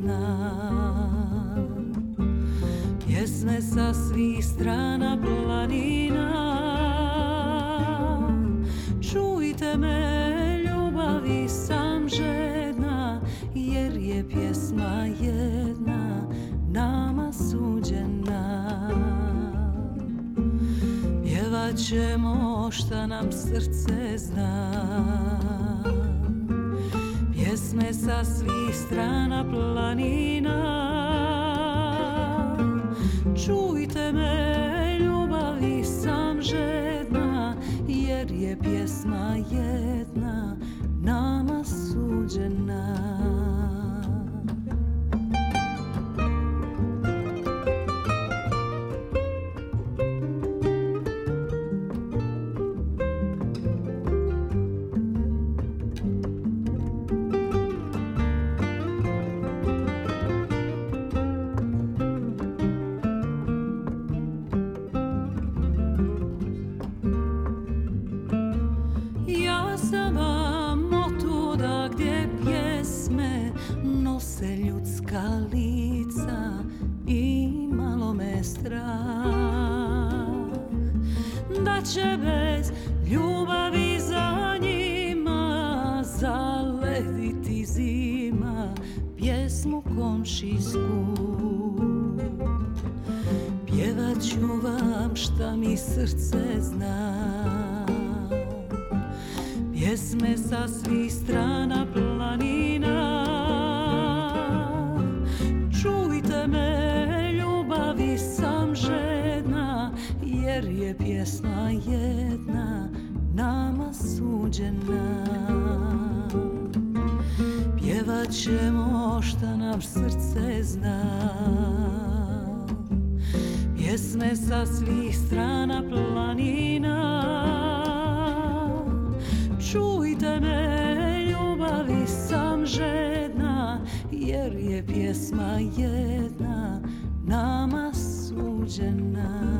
znam. Pjesme sa svih strana planina. Čujte me, ljubavi sam žedna Jer je pjesma jedna nama suđena. Pjevat ćemo šta nam srce zna. Pjesme sa svih strana planina Čujte me, ljubavi sam žedna Jer je pjesma jedna nama suđena Pjevat ćemo šta nam srce zna. Pjesme sa svih strana planina. Čujte me, ljubavi sam žedna Jer je pjesma jedna nama suđena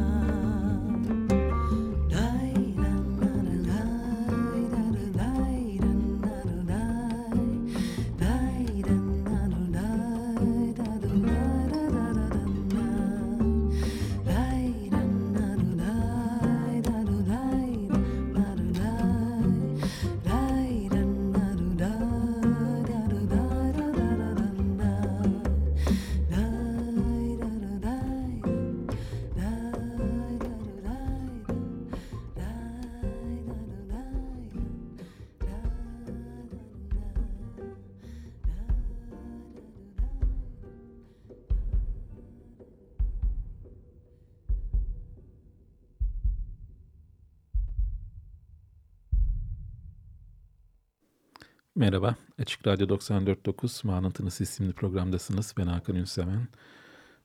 Merhaba, Açık Radyo 94.9 Manıntınız isimli programdasınız. Ben Hakan Ünseven.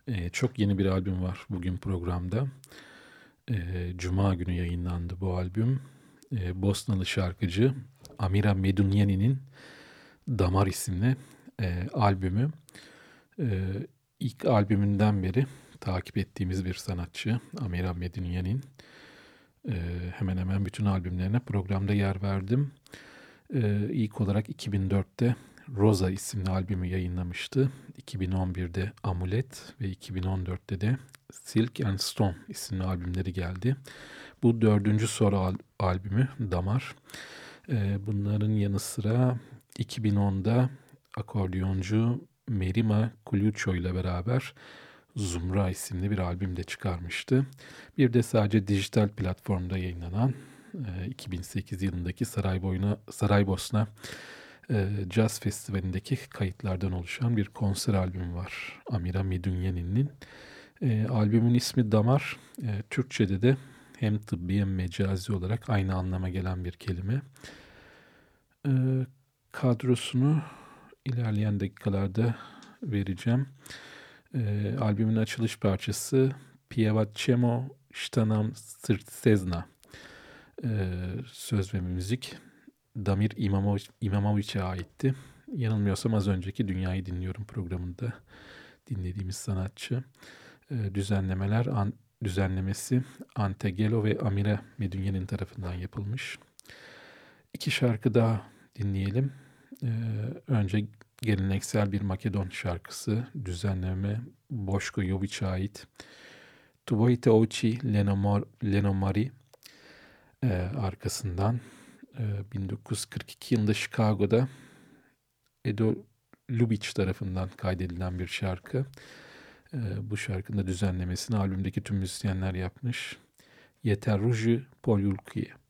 Ee, çok yeni bir albüm var bugün programda. Ee, Cuma günü yayınlandı bu albüm. Ee, Bosnalı şarkıcı Amira Medunyani'nin Damar isimli e, albümü. Ee, ilk albümünden beri takip ettiğimiz bir sanatçı Amira Medünye'nin. E, hemen hemen bütün albümlerine programda yer verdim. E, ilk olarak 2004'te Rosa isimli albümü yayınlamıştı. 2011'de Amulet ve 2014'te de Silk and Stone isimli albümleri geldi. Bu dördüncü soru al albümü Damar. E, bunların yanı sıra 2010'da akordeoncu Merima Kuluço ile beraber Zumra isimli bir albüm de çıkarmıştı. Bir de sadece dijital platformda yayınlanan 2008 yılındaki Sarayboyna, Saraybosna e, Jazz Festivali'ndeki kayıtlardan oluşan bir konser albümü var. Amira Medunyanin'in. E, albümün ismi Damar. E, Türkçe'de de hem tıbbi hem mecazi olarak aynı anlama gelen bir kelime. E, kadrosunu ilerleyen dakikalarda vereceğim. E, albümün açılış parçası Pievacemo Ştanam Sırtsezna e, söz ve müzik Damir İmamoviç'e aitti. Yanılmıyorsam az önceki Dünyayı Dinliyorum programında dinlediğimiz sanatçı. E, düzenlemeler, an, düzenlemesi Antegelo ve Amire Medünye'nin tarafından yapılmış. İki şarkı daha dinleyelim. E, önce geleneksel bir Makedon şarkısı, düzenleme Boşko Joviç'e ait. Tuvojte oči Lenomari e, arkasından 1942 ee, yılında Chicago'da Edo Lubitsch tarafından kaydedilen bir şarkı. Ee, bu şarkının da düzenlemesini albümdeki tüm müzisyenler yapmış. Yeter Ruji Polyulkiye.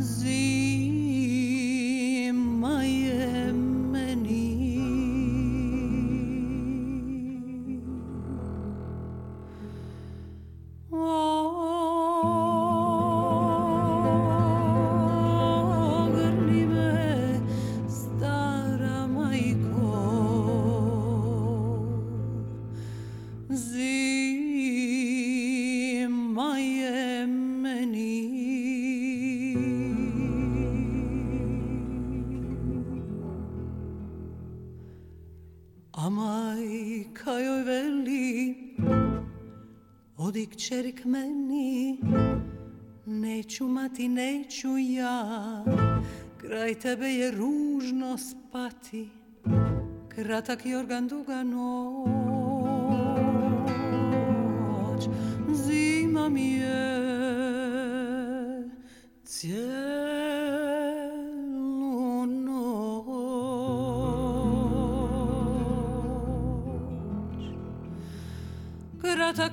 Z čerik meni Neću mati, neću ja. Kraj tebe je ružno spati Kratak jorgan, duga noć. Zima mi je cijelu noć. Kratak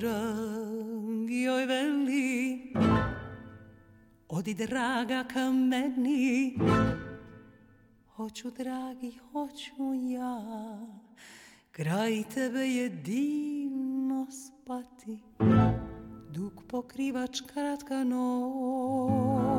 Dragi, oj veli, odi draga ka meni. Hoću, dragi, hoću ja, kraj tebe je divno spati, duk pokrivač kratka noć,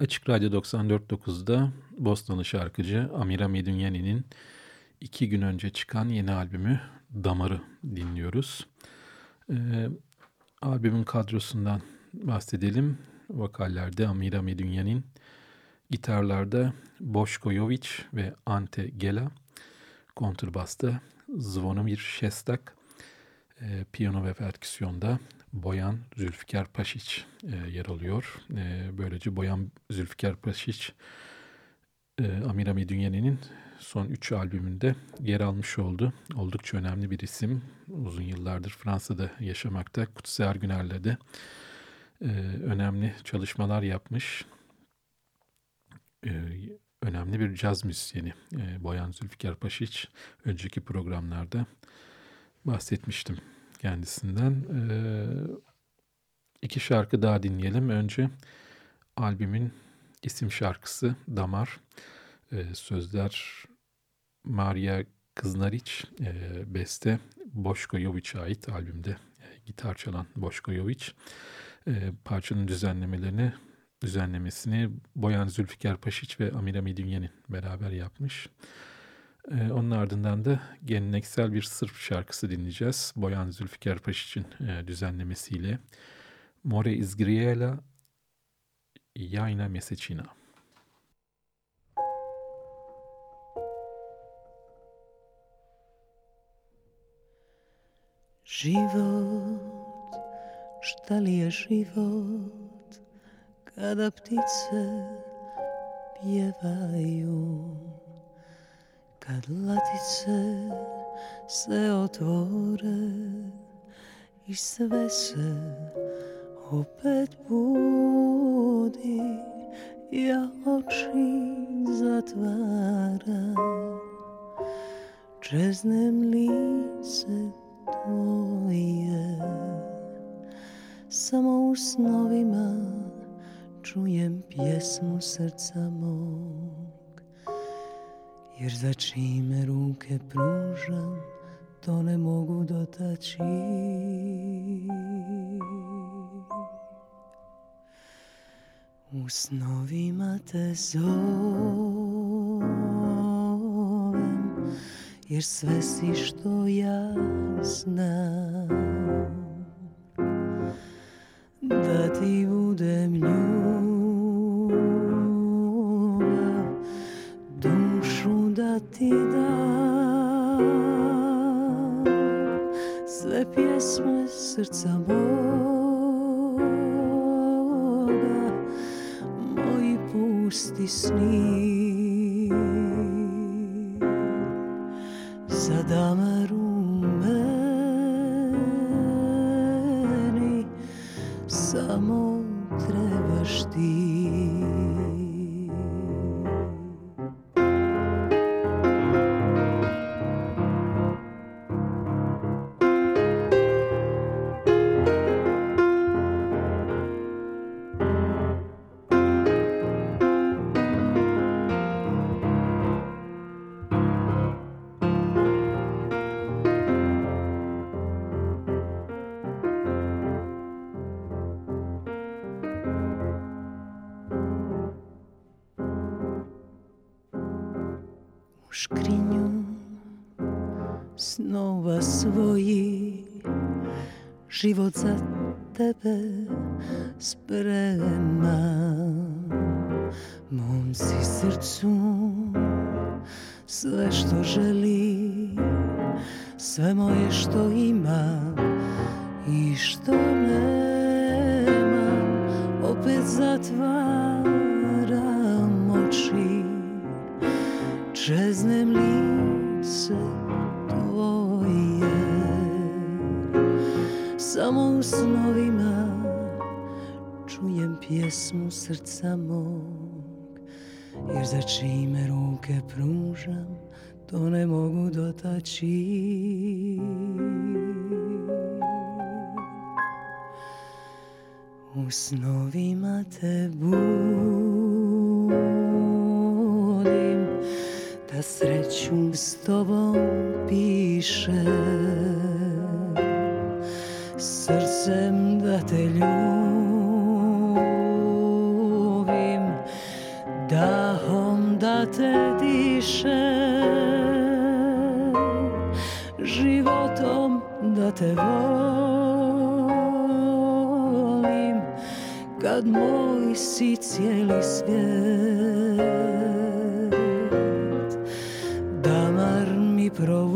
Açık Radyo 94.9'da Boston'lı şarkıcı Amira Medunyani'nin iki gün önce çıkan yeni albümü Damar'ı dinliyoruz. Ee, albümün kadrosundan bahsedelim. Vokallerde Amira Medunyan'in, gitarlarda Boşko Jovic ve Ante Gela, kontrbasta Zvonimir Şestak, e, piyano ve perküsyonda Boyan Zülfikar Paşiç e, yer alıyor. E, böylece Boyan Zülfikar Paşiç e, Amira Medunyan'in son üç albümünde yer almış oldu. Oldukça önemli bir isim. Uzun yıllardır Fransa'da yaşamakta. Kutsi Ergüner'le de e, önemli çalışmalar yapmış. E, önemli bir caz müzisyeni e, Boyan Zülfikar Paşiç. Önceki programlarda bahsetmiştim kendisinden. E, iki şarkı daha dinleyelim. Önce albümün isim şarkısı Damar. E, sözler Maria Kıznariç, e, beste Boşko Jovic'e ait albümde e, gitar çalan Boşko Jovic. E, parçanın düzenlemelerini düzenlemesini Boyan Zülfikar Paşiç ve Amira Medünyen'in beraber yapmış. E, onun ardından da geleneksel bir Sırp şarkısı dinleyeceğiz. Boyan Zülfikar Paşiç'in e, düzenlemesiyle More Izgrijela Yayna Mesečina. Život, šta li je život kada ptice pjevaju kad latice se otvore i sve se opet budi ja oči zatvaram. Čeznem lice tvoje Samo u snovima čujem pjesmu srca mog Jer za čime ruke pružam to ne mogu dotaći. U snovima te zovem Jer sve si što ja znam. Da ti budem ljubav Sve pjesme srca moga Moji pusti sni. Za meni Samo trebaš ti što želi sve moje što ima mogu dotaći U snovima te budim Da sreću s tobom piše volim kad moj si cijeli svijet Damar mi provodi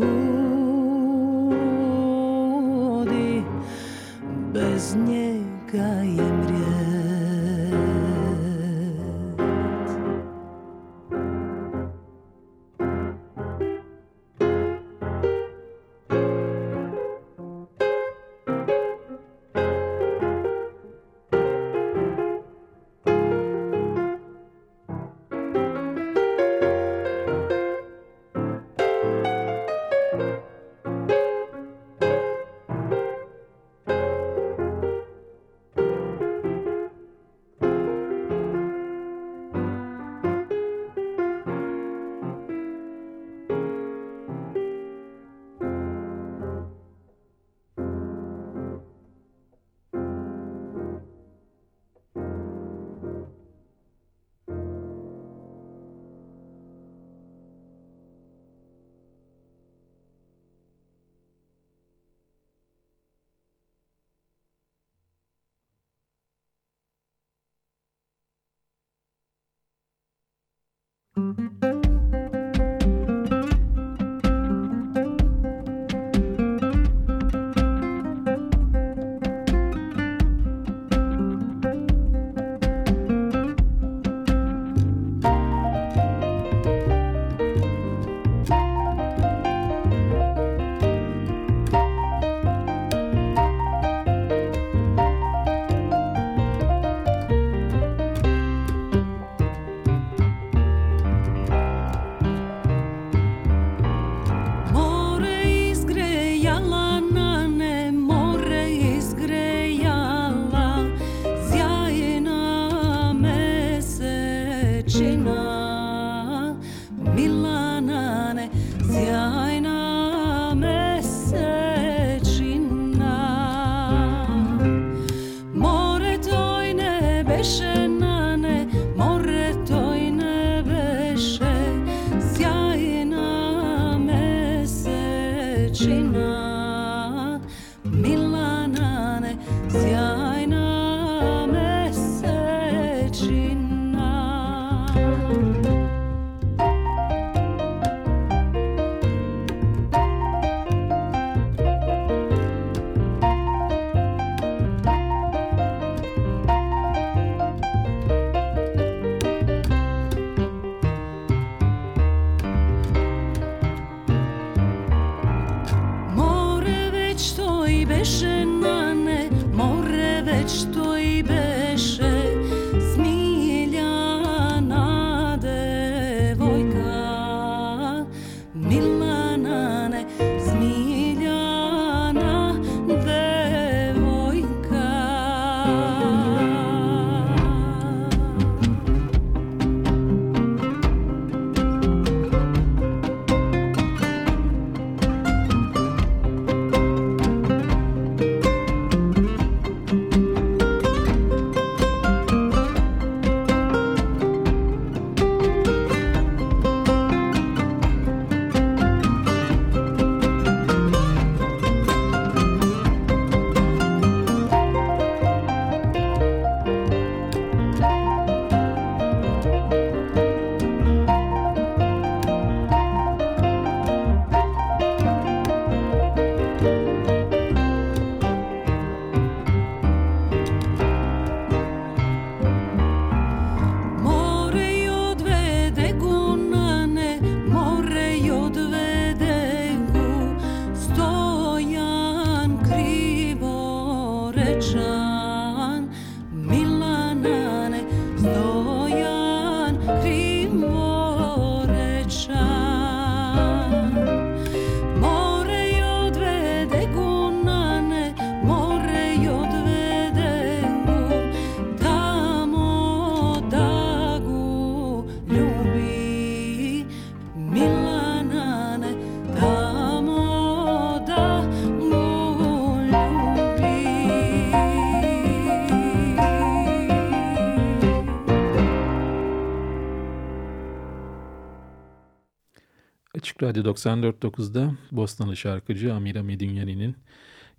Radyo 94.9'da Bostanlı şarkıcı Amira Medinyani'nin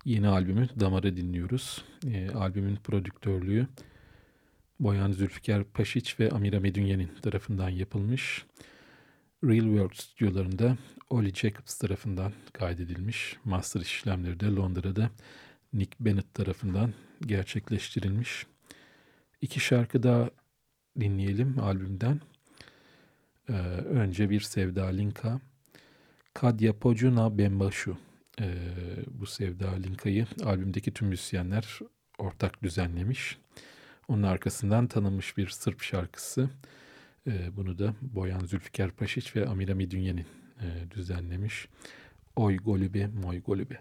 yeni albümü Damar'ı dinliyoruz. E, albümün prodüktörlüğü Boyan Zülfikar Paşiç ve Amira Medünyen'in tarafından yapılmış. Real World stüdyolarında Oli Jacobs tarafından kaydedilmiş. Master işlemleri de Londra'da Nick Bennett tarafından gerçekleştirilmiş. İki şarkı daha dinleyelim albümden. Ee, önce bir Sevda Linka. Kadya Pocuna Bembaşu. Ee, bu Sevda Linka'yı albümdeki tüm müzisyenler ortak düzenlemiş. Onun arkasından tanınmış bir Sırp şarkısı. Ee, bunu da Boyan Zülfikar Paşiç ve Amira Midünyen'in e, düzenlemiş. Oy Golübe, Moy Golübe.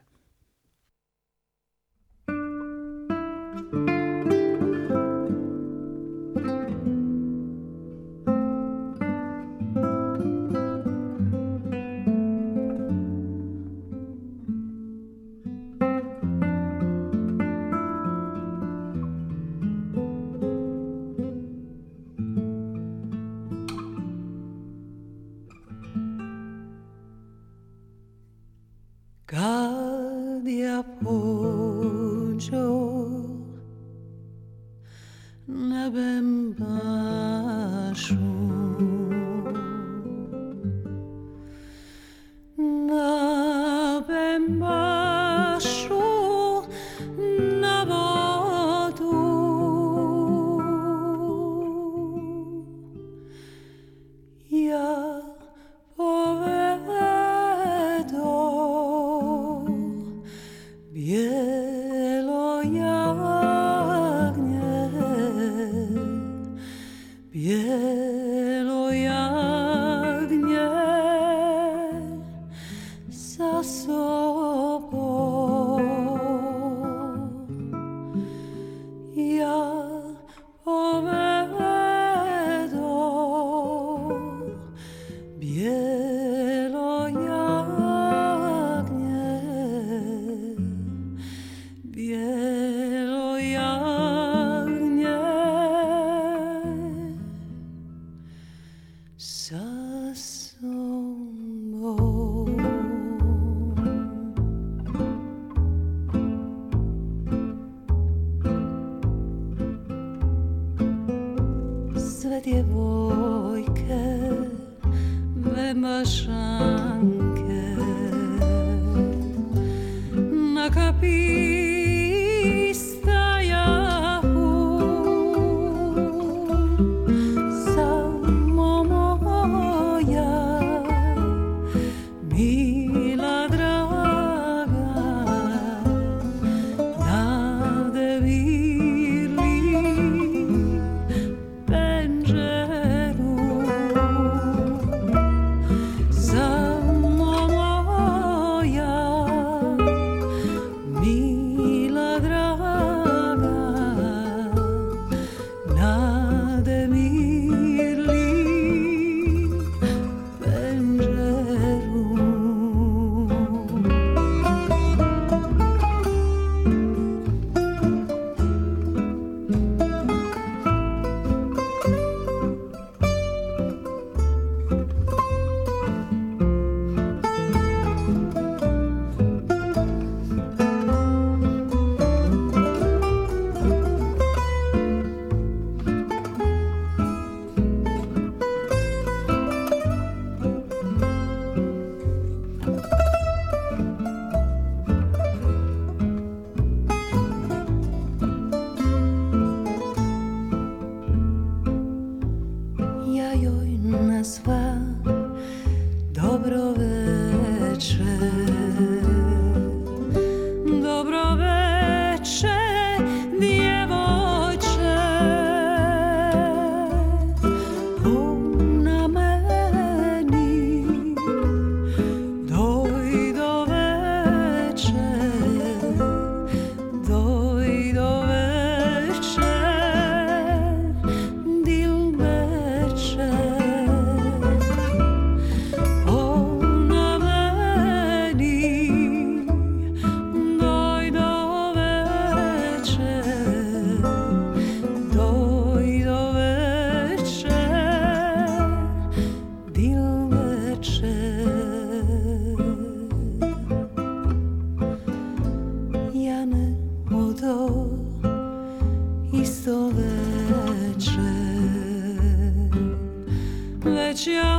show.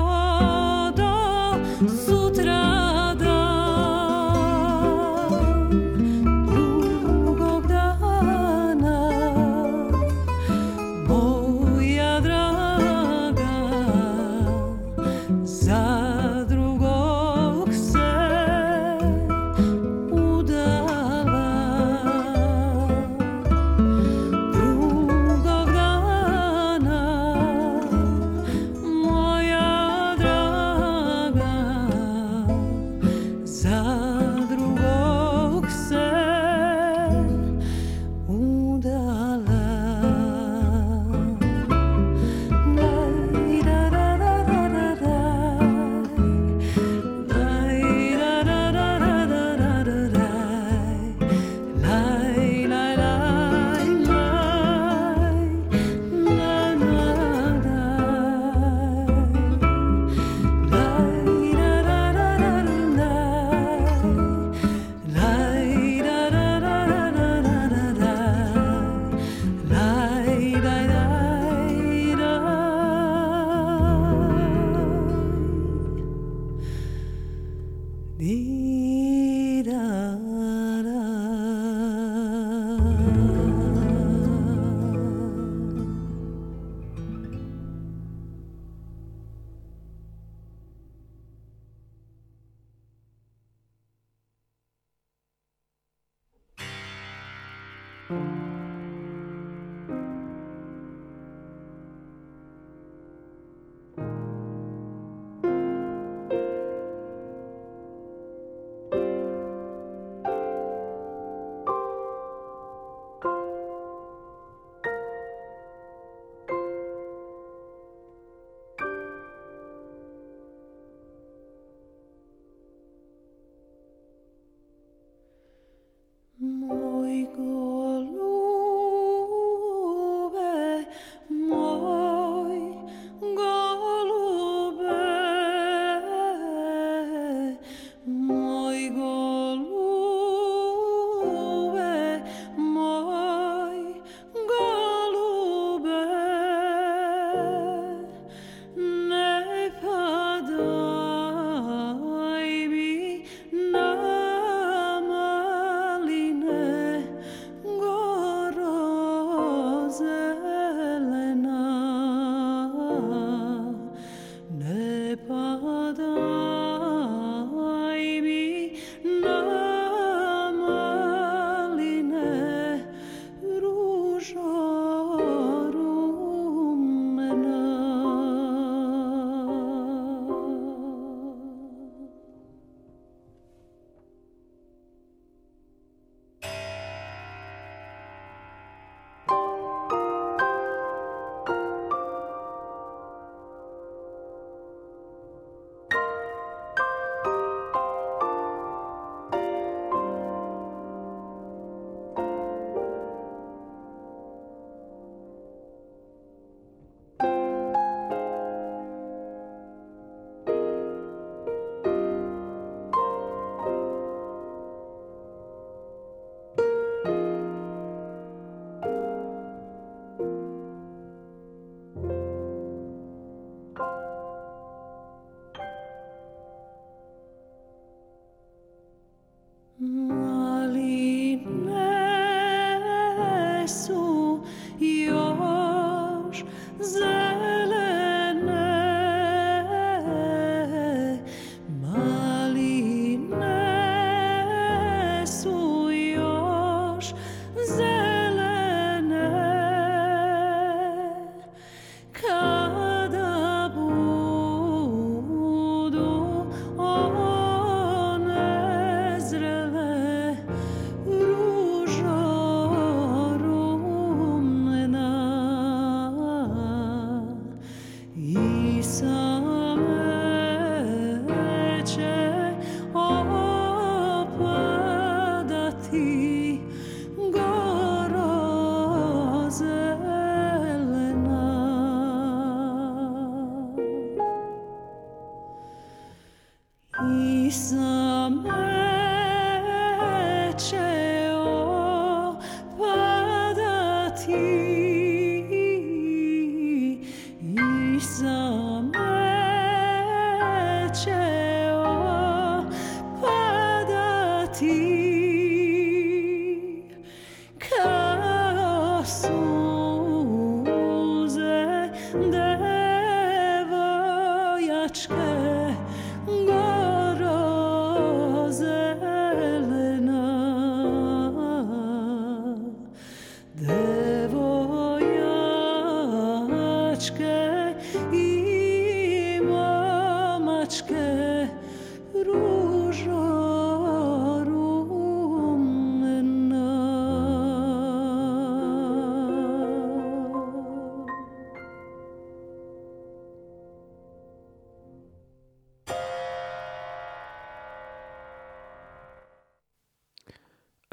Lisa.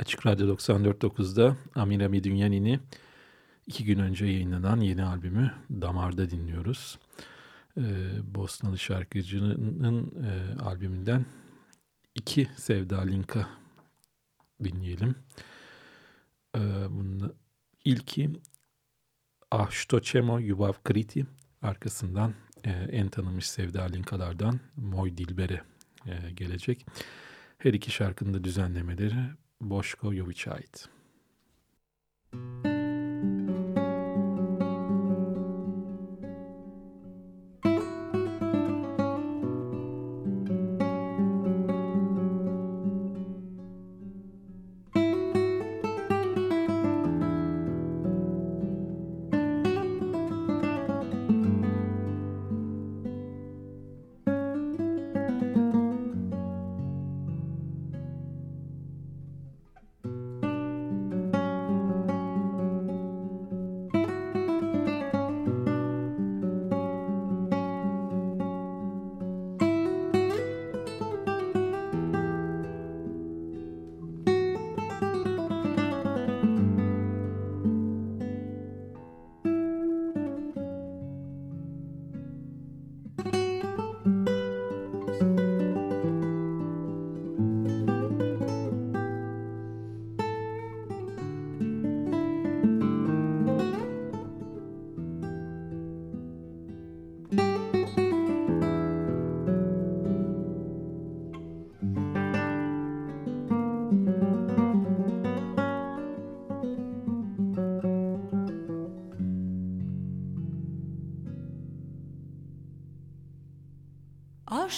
Açık Radyo 94.9'da Amira Midünyani'ni iki gün önce yayınlanan yeni albümü Damar'da dinliyoruz. Ee, Bosnalı şarkıcının e, albümünden iki Sevda Linka dinleyelim. Ee, bunun ilki Ah što ćemo Yubav Kriti arkasından e, en tanınmış Sevda Linkalardan Moy Dilber'e e, gelecek. Her iki şarkının da düzenlemeleri Boşko Joviç'e ait.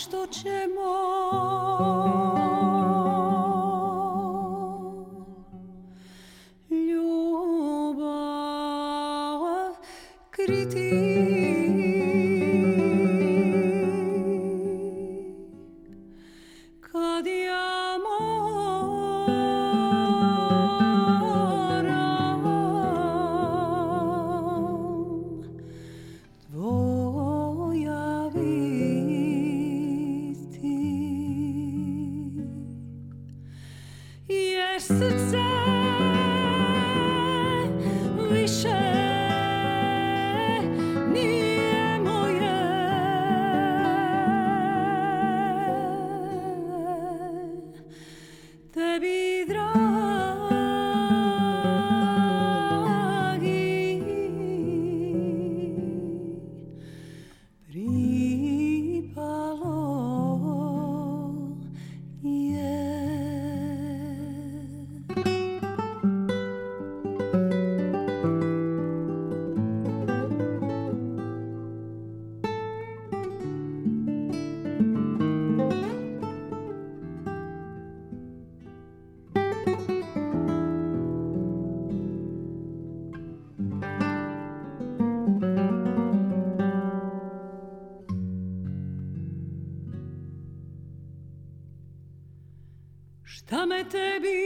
Što ćemo me tebi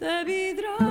the be drawn.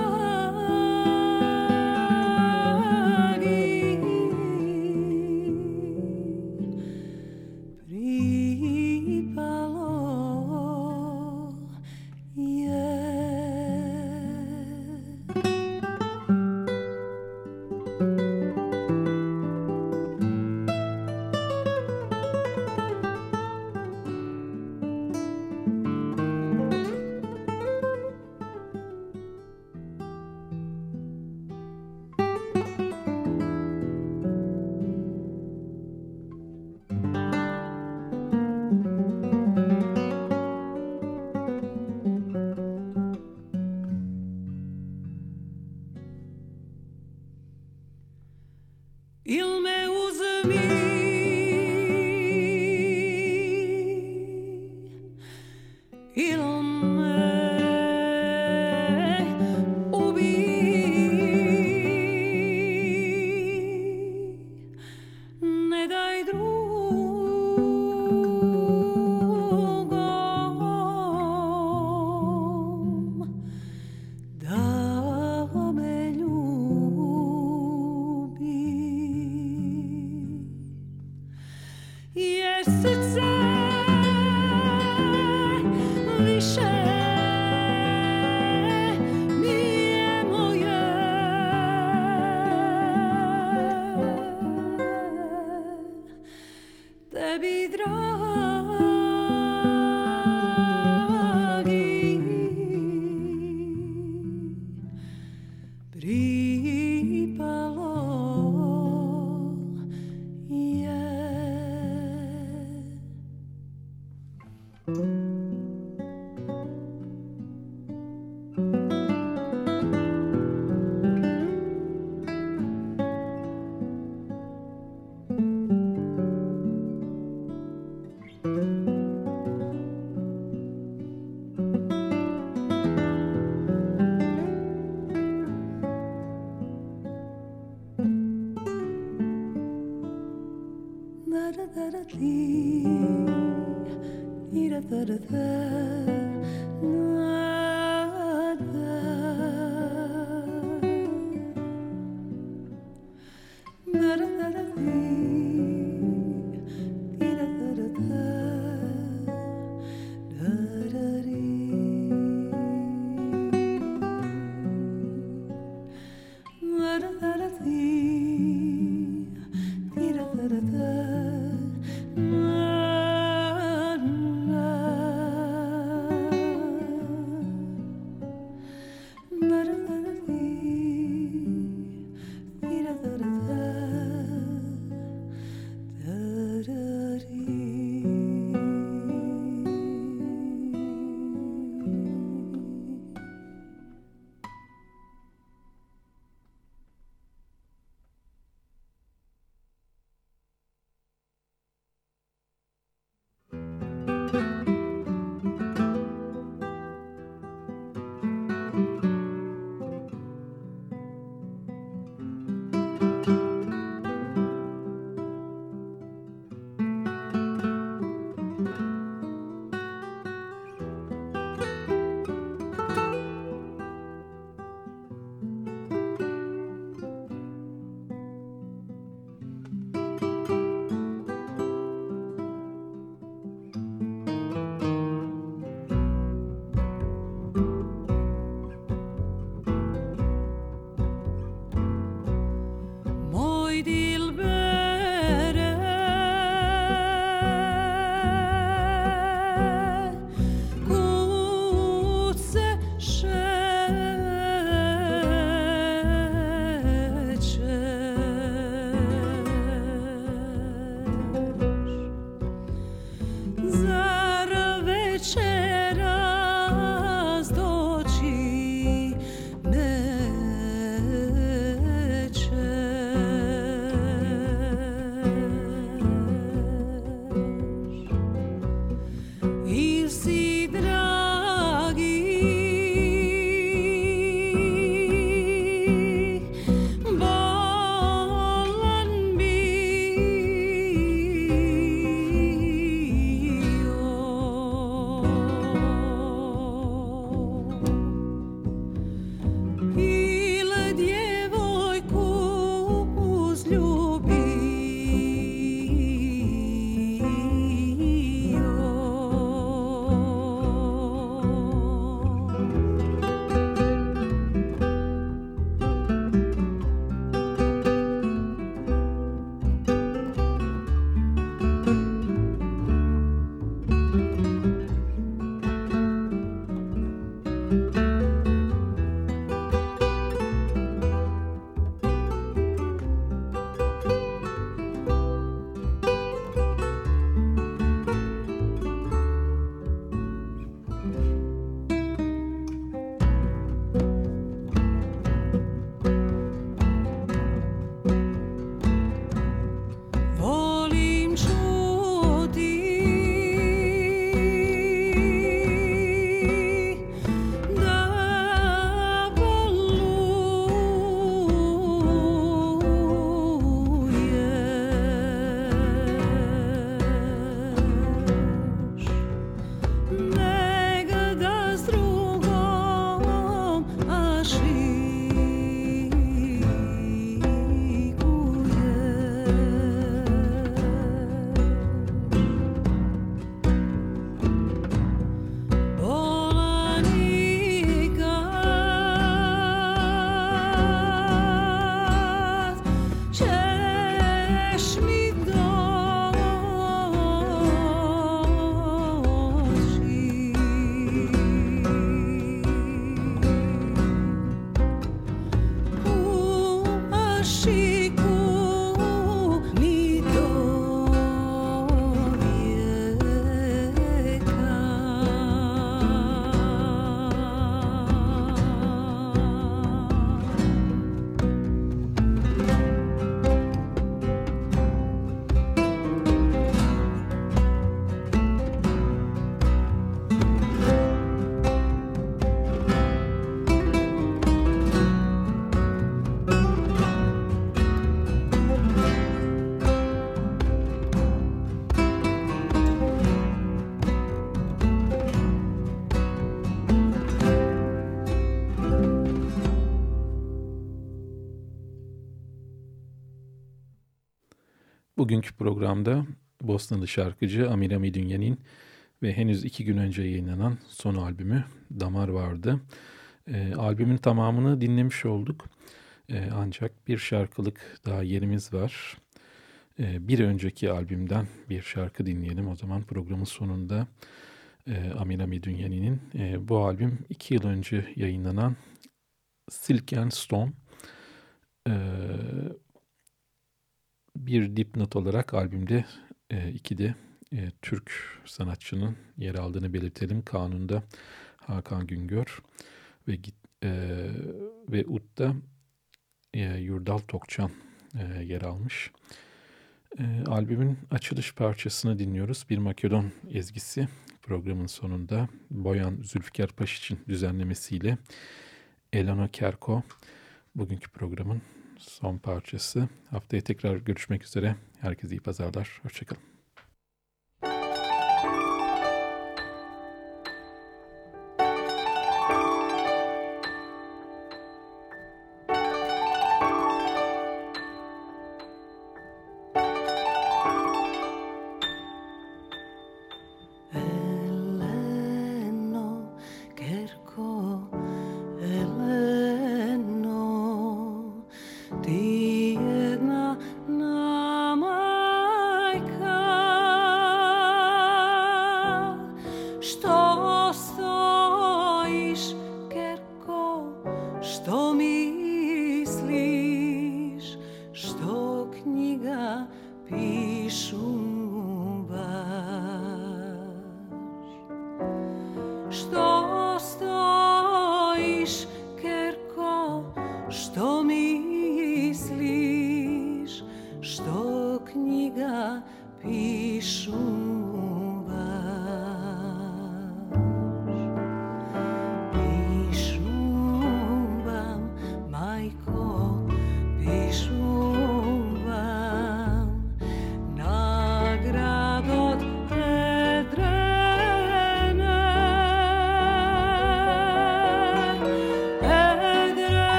Bugünkü programda Bosnalı şarkıcı Amir Dünyan'ın ve henüz iki gün önce yayınlanan son albümü Damar vardı. E, albümün tamamını dinlemiş olduk. E, ancak bir şarkılık daha yerimiz var. E, bir önceki albümden bir şarkı dinleyelim. O zaman programın sonunda e, Amir Amidunyan'ın e, bu albüm iki yıl önce yayınlanan Silk and Stone. E, bir dipnot olarak albümde e, iki de e, Türk sanatçının yer aldığını belirtelim. Kanun'da Hakan Güngör ve e, ve Ut'ta e, Yurdal Tokçan e, yer almış. E, albümün açılış parçasını dinliyoruz. Bir Makedon ezgisi programın sonunda Boyan Zülfikar Paşiç'in düzenlemesiyle Elena Kerko bugünkü programın son parçası. Haftaya tekrar görüşmek üzere. Herkese iyi pazarlar. Hoşçakalın.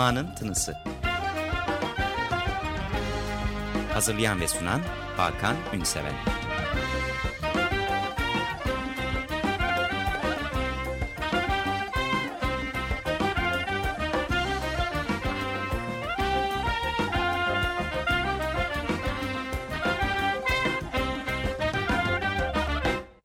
Ma'nın Tınısı. Hazırlayan ve sunan Hakan Ünseven.